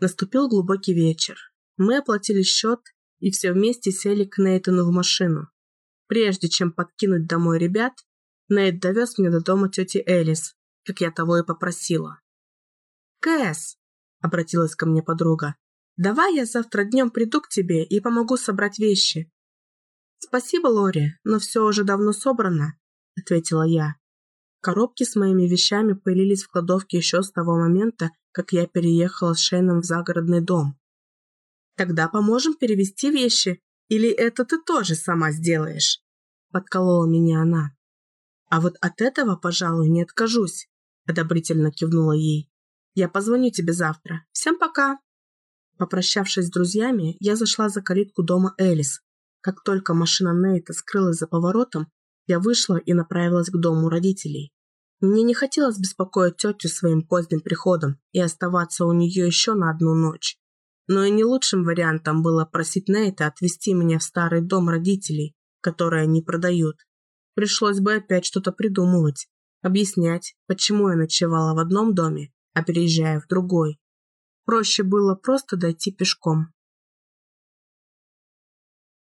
Наступил глубокий вечер. Мы оплатили счет и все вместе сели к Нейтану в машину. Прежде чем подкинуть домой ребят, Нейт довез меня до дома тети Элис, как я того и попросила. «Кэс!» – обратилась ко мне подруга. «Давай я завтра днем приду к тебе и помогу собрать вещи». «Спасибо, Лори, но все уже давно собрано», – ответила я. Коробки с моими вещами появились в кладовке еще с того момента, как я переехала с Шейном в загородный дом. «Тогда поможем перевести вещи, или это ты тоже сама сделаешь?» – подколола меня она. «А вот от этого, пожалуй, не откажусь», – одобрительно кивнула ей. «Я позвоню тебе завтра. Всем пока!» Попрощавшись с друзьями, я зашла за калитку дома Элис. Как только машина Нейта скрылась за поворотом, я вышла и направилась к дому родителей. Мне не хотелось беспокоить тетю своим поздним приходом и оставаться у нее еще на одну ночь. Но и не лучшим вариантом было просить Нейта отвезти меня в старый дом родителей, который они продают. Пришлось бы опять что-то придумывать, объяснять, почему я ночевала в одном доме, а переезжая в другой. Проще было просто дойти пешком.